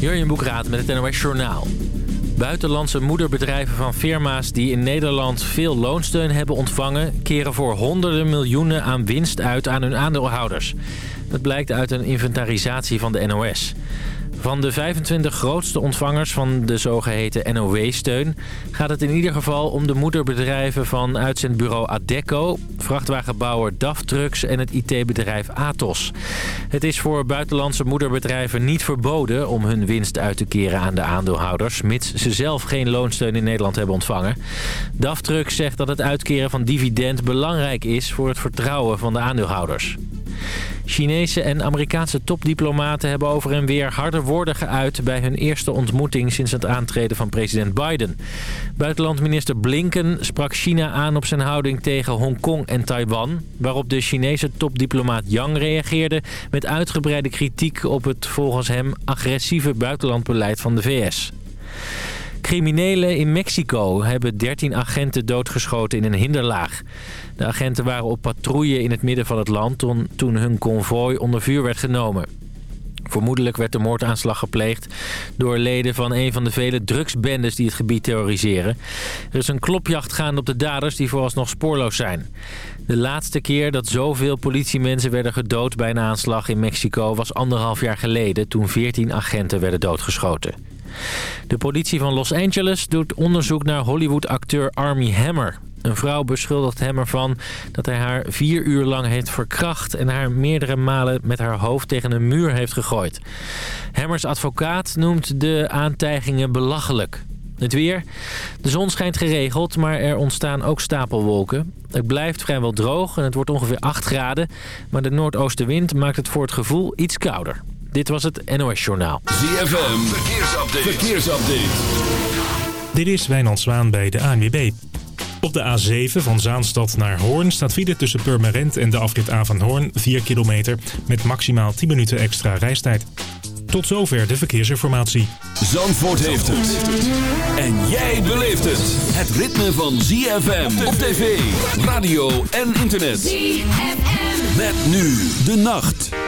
Jurjen Boekraat met het NOS Journaal. Buitenlandse moederbedrijven van firma's die in Nederland veel loonsteun hebben ontvangen... keren voor honderden miljoenen aan winst uit aan hun aandeelhouders. Dat blijkt uit een inventarisatie van de NOS. Van de 25 grootste ontvangers van de zogeheten NOW-steun... gaat het in ieder geval om de moederbedrijven van uitzendbureau Adecco... vrachtwagenbouwer DAF Trucks en het IT-bedrijf Atos. Het is voor buitenlandse moederbedrijven niet verboden... om hun winst uit te keren aan de aandeelhouders... mits ze zelf geen loonsteun in Nederland hebben ontvangen. DAF Trucks zegt dat het uitkeren van dividend belangrijk is... voor het vertrouwen van de aandeelhouders. Chinese en Amerikaanse topdiplomaten hebben over en weer harde woorden geuit... bij hun eerste ontmoeting sinds het aantreden van president Biden. Buitenlandminister Blinken sprak China aan op zijn houding tegen Hongkong en Taiwan... waarop de Chinese topdiplomaat Yang reageerde... met uitgebreide kritiek op het volgens hem agressieve buitenlandbeleid van de VS. Criminelen in Mexico hebben 13 agenten doodgeschoten in een hinderlaag. De agenten waren op patrouille in het midden van het land toen hun konvooi onder vuur werd genomen. Vermoedelijk werd de moordaanslag gepleegd door leden van een van de vele drugsbendes die het gebied terroriseren. Er is een klopjacht gaande op de daders die vooralsnog spoorloos zijn. De laatste keer dat zoveel politiemensen werden gedood bij een aanslag in Mexico was anderhalf jaar geleden toen 14 agenten werden doodgeschoten. De politie van Los Angeles doet onderzoek naar Hollywood-acteur Armie Hammer. Een vrouw beschuldigt hem ervan dat hij haar vier uur lang heeft verkracht... en haar meerdere malen met haar hoofd tegen een muur heeft gegooid. Hammers advocaat noemt de aantijgingen belachelijk. Het weer. De zon schijnt geregeld, maar er ontstaan ook stapelwolken. Het blijft vrijwel droog en het wordt ongeveer 8 graden. Maar de noordoostenwind maakt het voor het gevoel iets kouder. Dit was het NOS Journaal. ZFM, verkeersupdate. verkeersupdate. Dit is Wijnand Zwaan bij de ANWB. Op de A7 van Zaanstad naar Hoorn staat file tussen Purmerend en de afrit A van Hoorn 4 kilometer met maximaal 10 minuten extra reistijd. Tot zover de verkeersinformatie. Zandvoort heeft het. En jij beleeft het. Het ritme van ZFM op tv, radio en internet. ZFM. Met nu de nacht.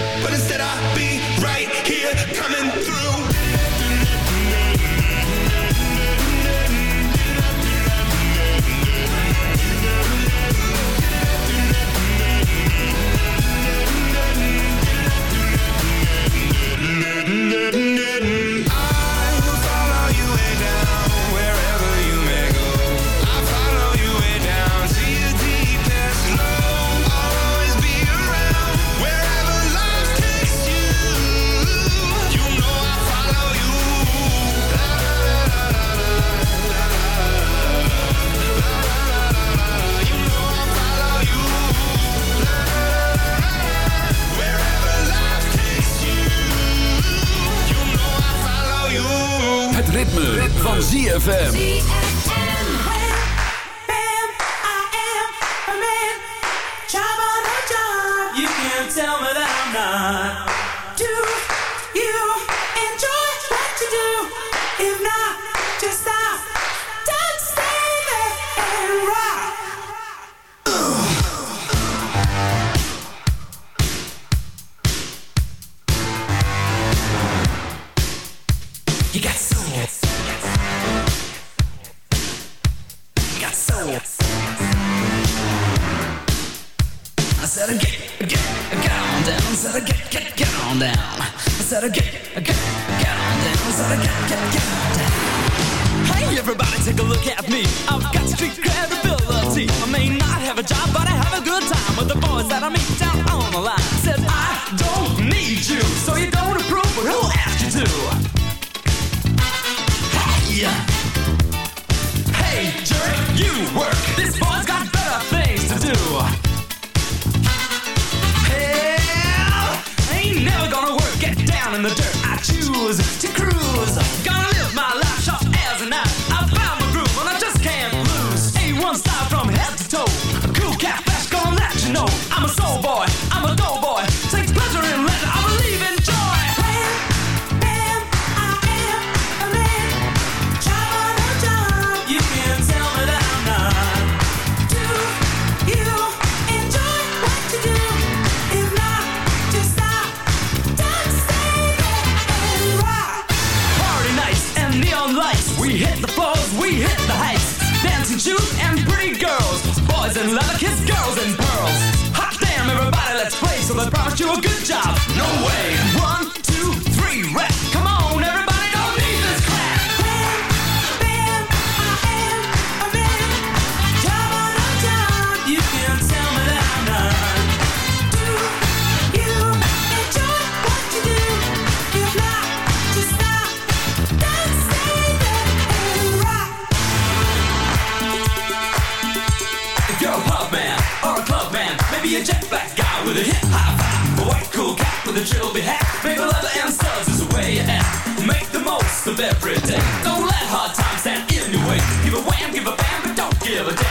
Van ZFM. I've got street credibility. I may not have a job, but I have a good time with the boys that I meet down on the line. kiss girls and pearls. Hot damn, everybody, let's play. So they promised you a good job. No way. skinny jet black guy with a hip hop vibe. A white cool cat with a trilby hat. Maple leather and studs is the way you act. Make the most of every day. Don't let hard times stand in your way. Give a wham, give a bam, but don't give a damn.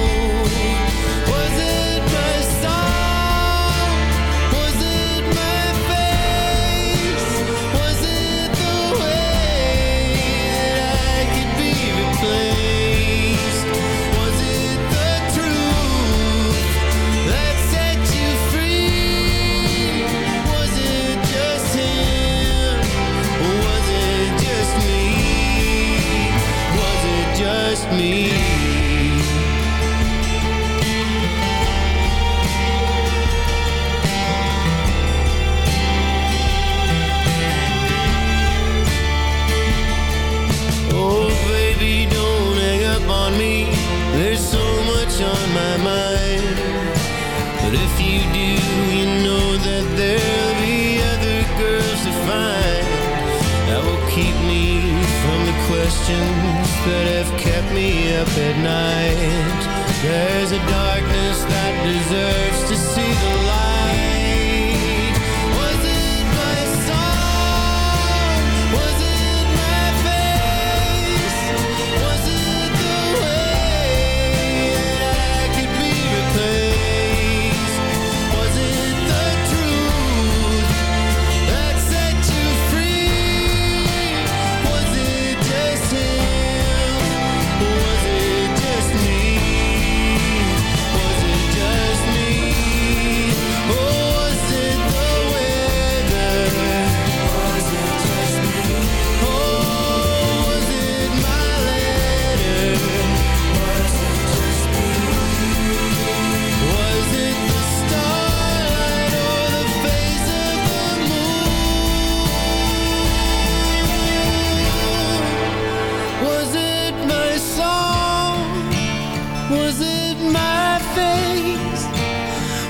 Was it my face?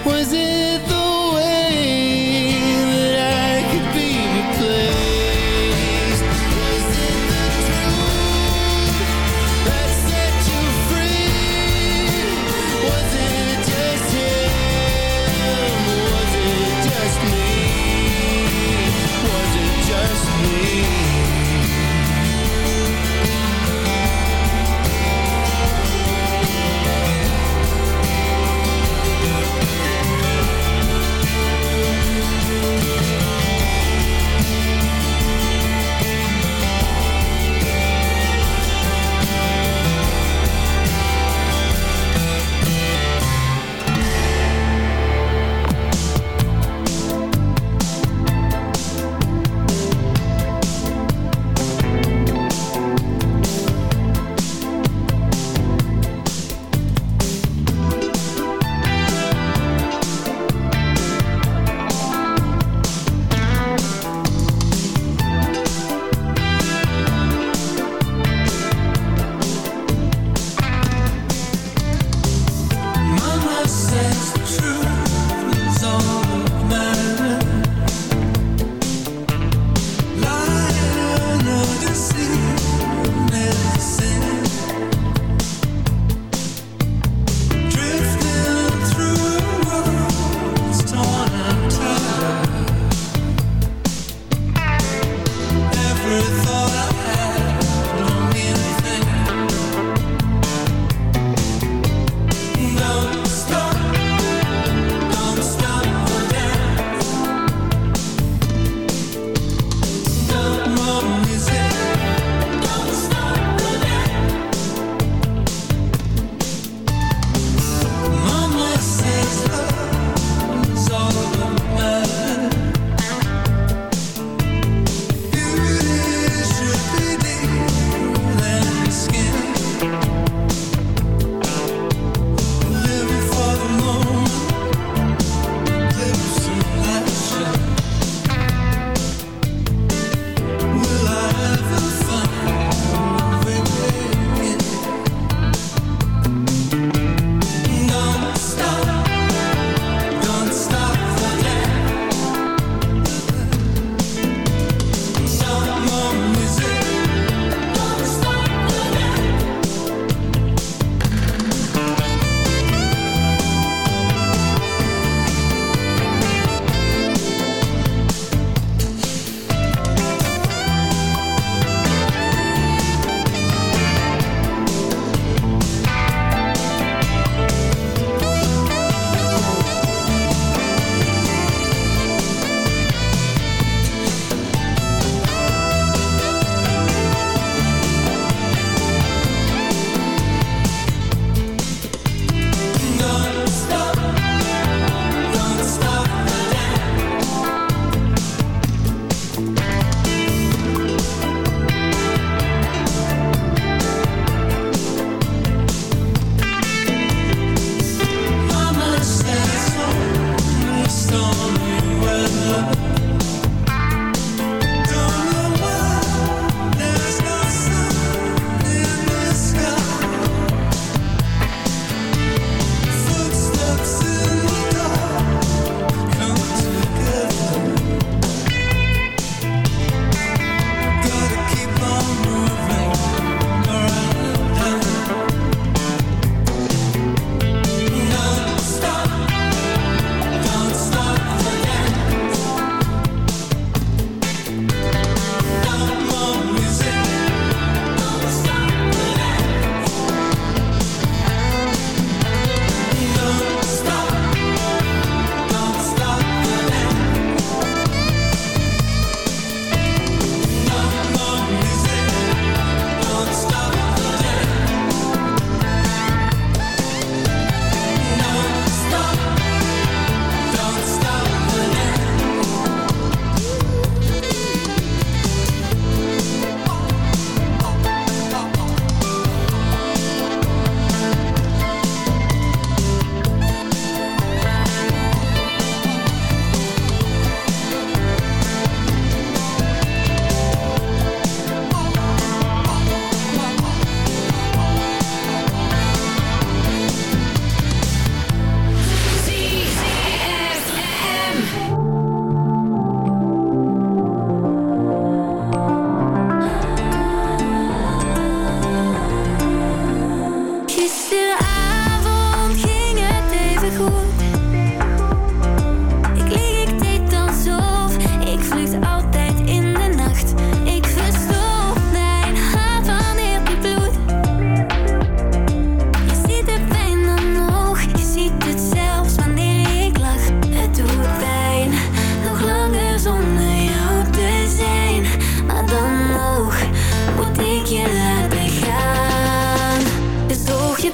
Was it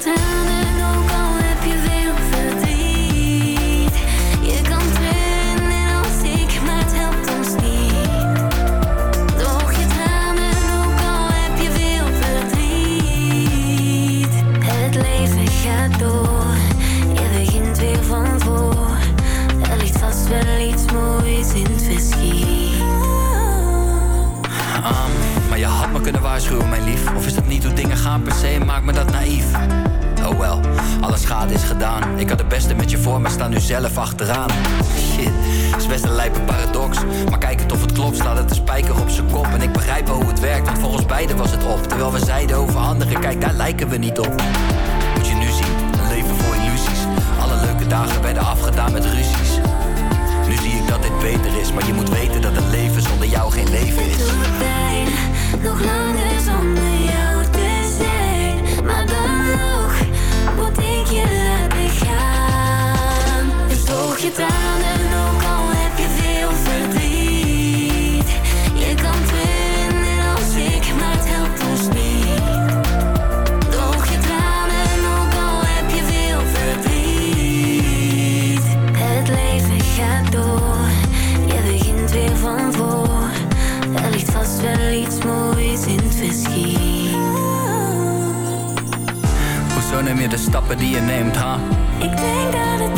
time. achteraan. Shit, is best een lijpe paradox. Maar kijkend of het klopt, staat het een spijker op zijn kop. En ik begrijp wel hoe het werkt, want voor ons beiden was het op. Terwijl we zeiden over anderen, kijk daar lijken we niet op. Moet je nu zien, een leven voor illusies. Alle leuke dagen werden afgedaan met ruzies. Nu zie ik dat dit beter is, maar je moet weten dat een leven zonder jou geen leven is. Het pijn, nog langer zonder jou te zijn. Maar dan nog moet ik je laten gaan droog je tranen, ook al heb je veel verdriet. Je kan het winnen als ik, maar het helpt ons niet. Droog je tranen, ook al heb je veel verdriet. Het leven gaat door, je begint weer van voor. Er ligt vast wel iets moois in het verschiet. Hoezo neem je de stappen die je neemt, ha? Ik denk dat het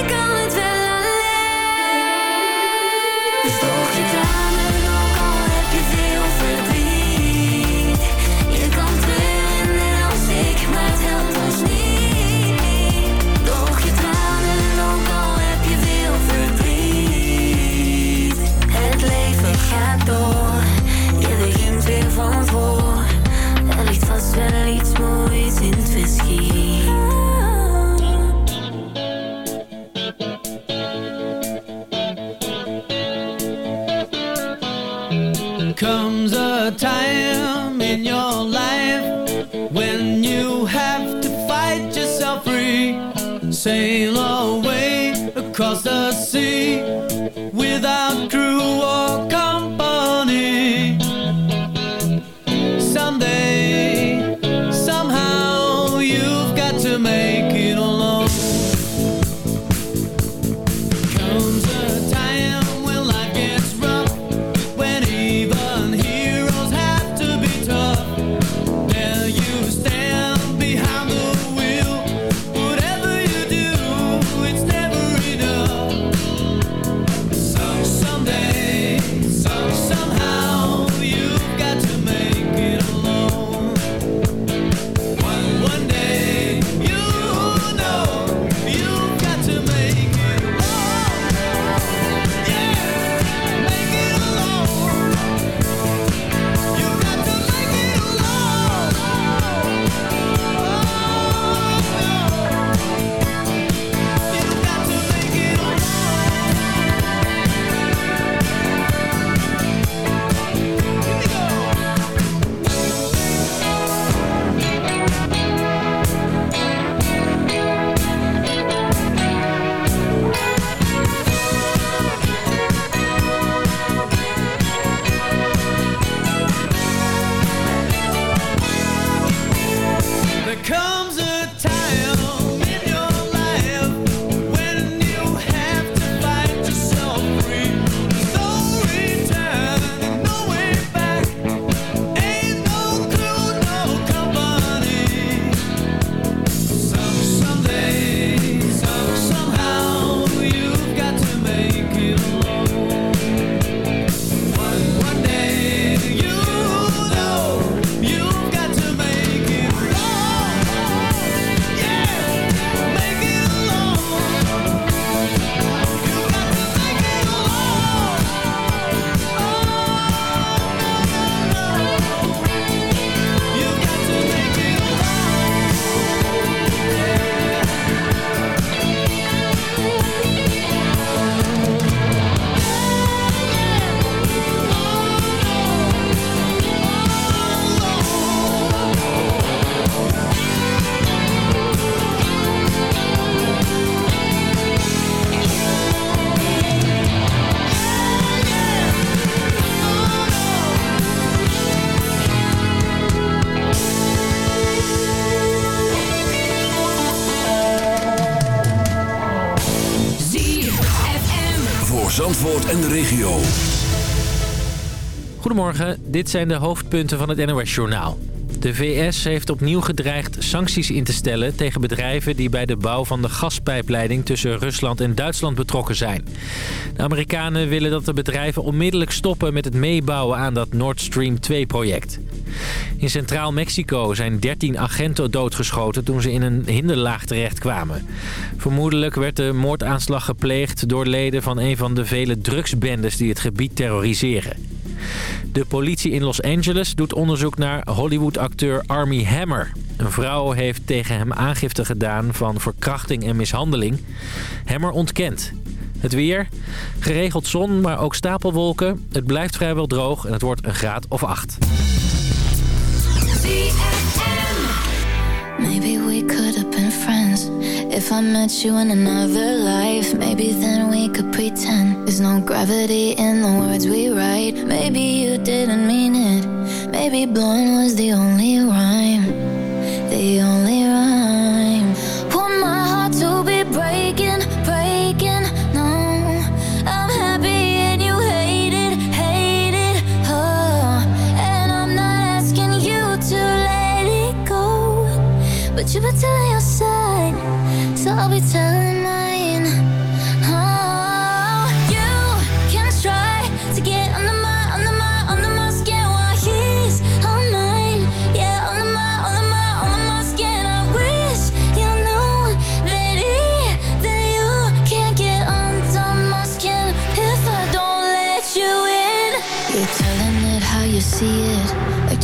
comes a time in your life when you have to fight yourself free, sail away across the sea. Dit zijn de hoofdpunten van het NOS-journaal. De VS heeft opnieuw gedreigd sancties in te stellen tegen bedrijven die bij de bouw van de gaspijpleiding tussen Rusland en Duitsland betrokken zijn. De Amerikanen willen dat de bedrijven onmiddellijk stoppen met het meebouwen aan dat Nord Stream 2-project. In Centraal Mexico zijn 13 agenten doodgeschoten toen ze in een hinderlaag terechtkwamen. Vermoedelijk werd de moordaanslag gepleegd door leden van een van de vele drugsbendes die het gebied terroriseren. De politie in Los Angeles doet onderzoek naar Hollywood-acteur Army Hammer. Een vrouw heeft tegen hem aangifte gedaan van verkrachting en mishandeling. Hammer ontkent. Het weer, geregeld zon, maar ook stapelwolken. Het blijft vrijwel droog en het wordt een graad of acht. If I met you in another life Maybe then we could pretend. There's no gravity in the words we write. Maybe you didn't mean it. Maybe blowing was the only rhyme. The only rhyme. Want my heart to be breaking, breaking. No, I'm happy and you hate it, hate it. Oh, and I'm not asking you to let it go. But you've been telling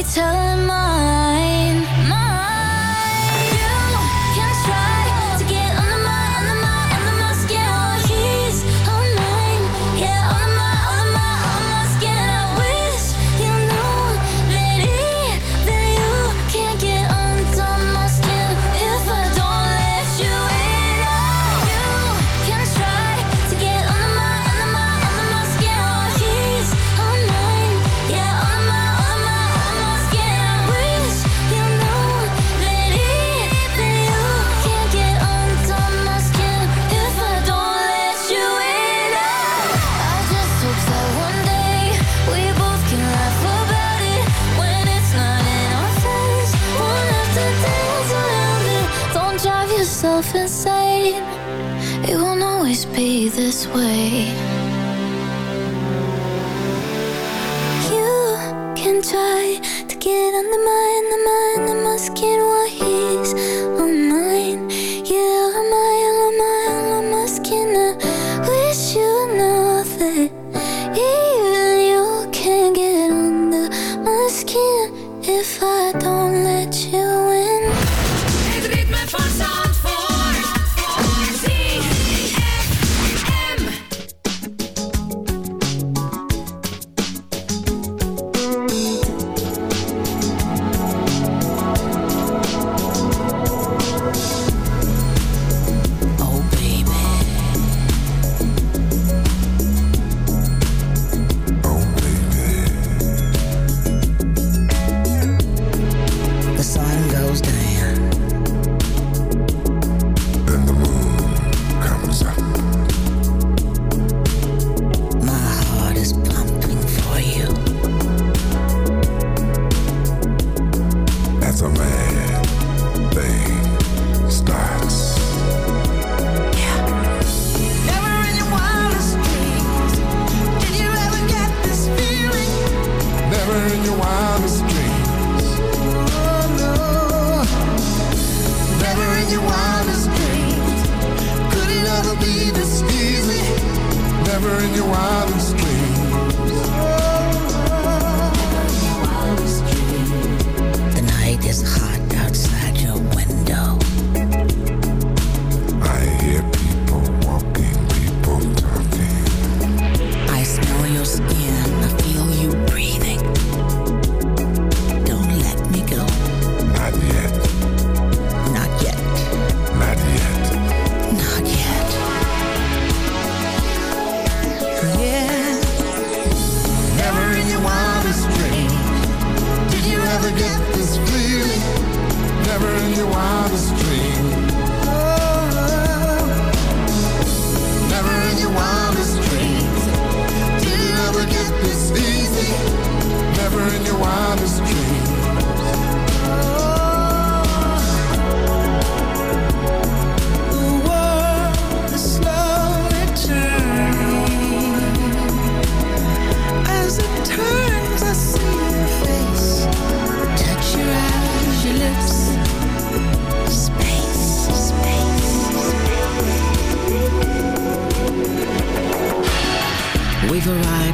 we telling lies? This way. You can try to get under my,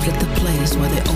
at the place where they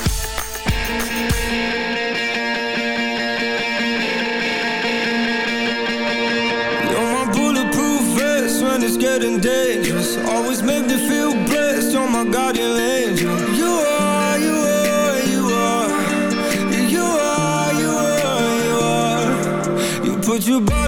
Would you be?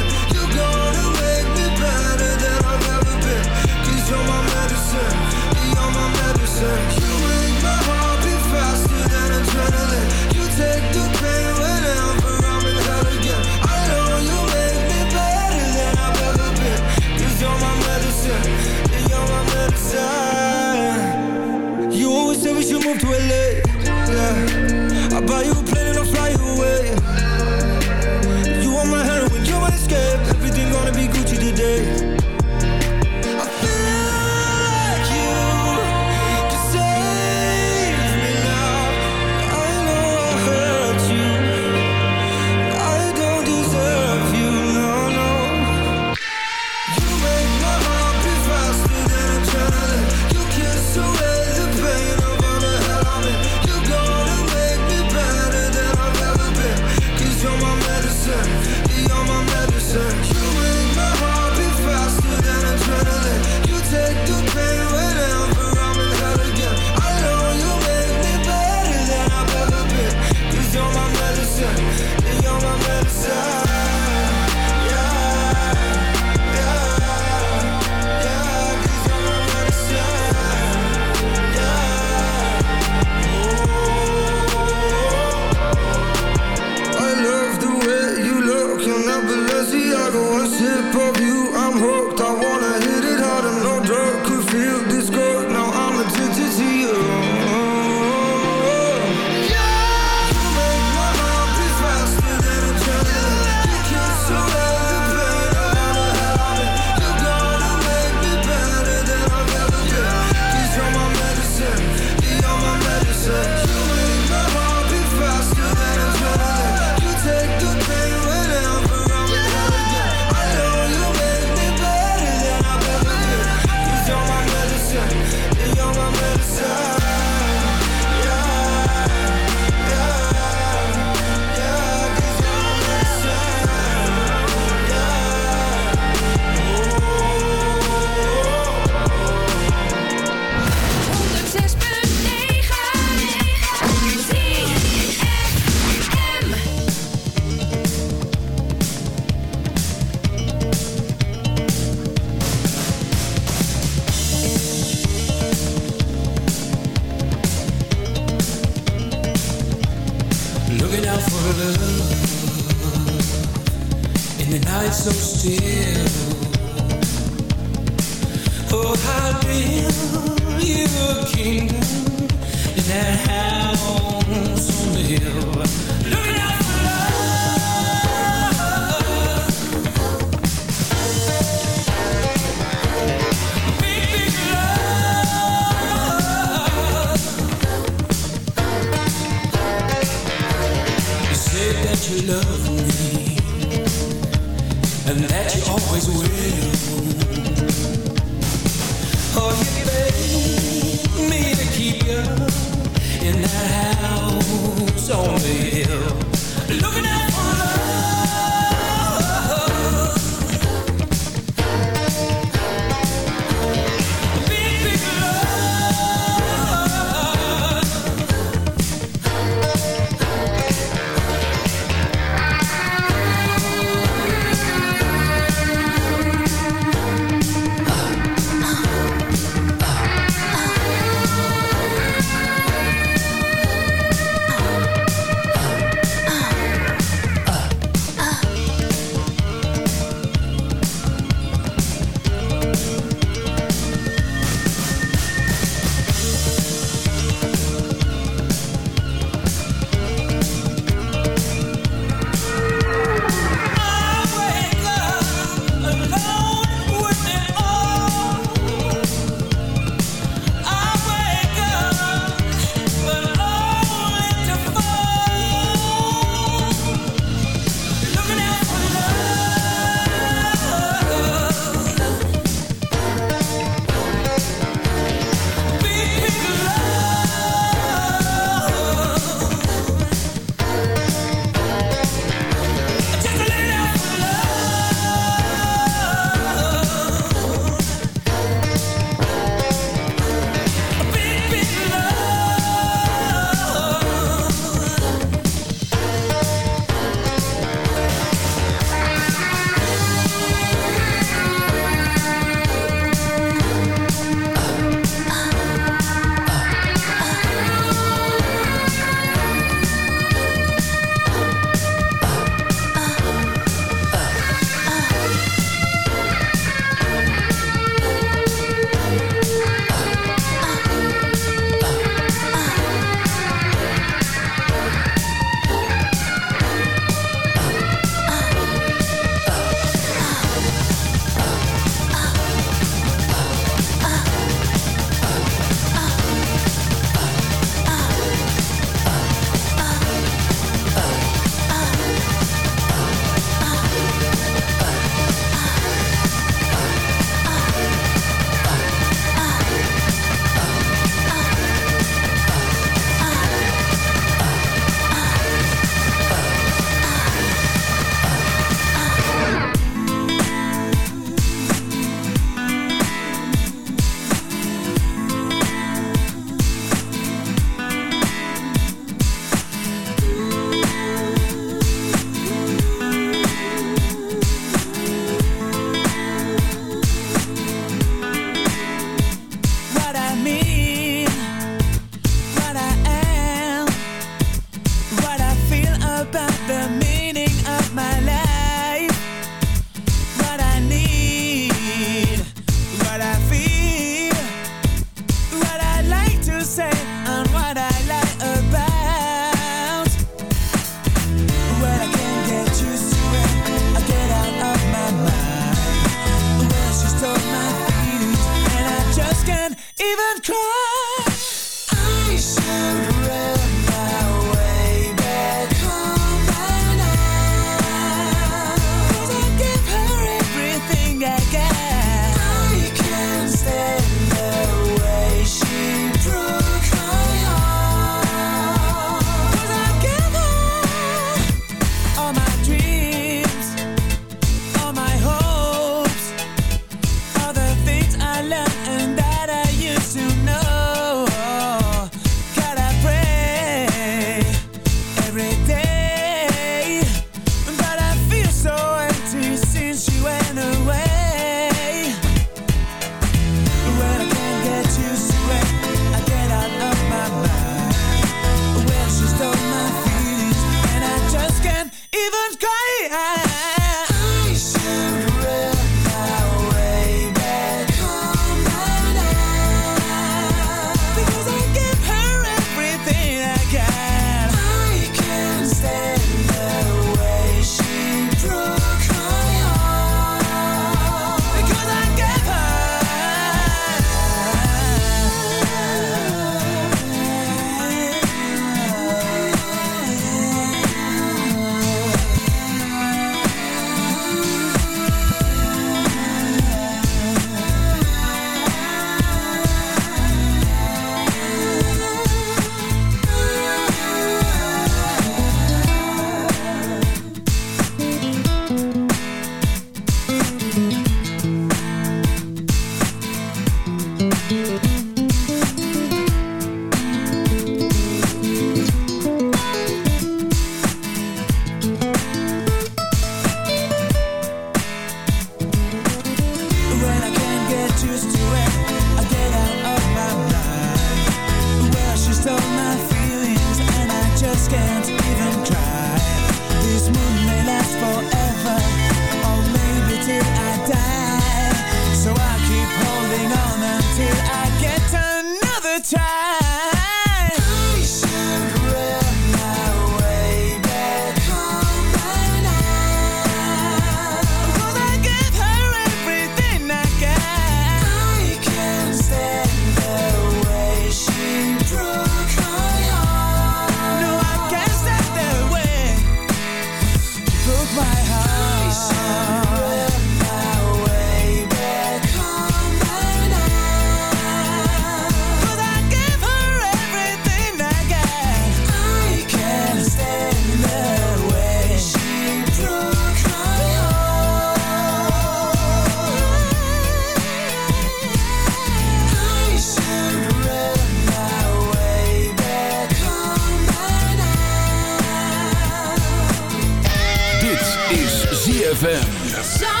ZFM.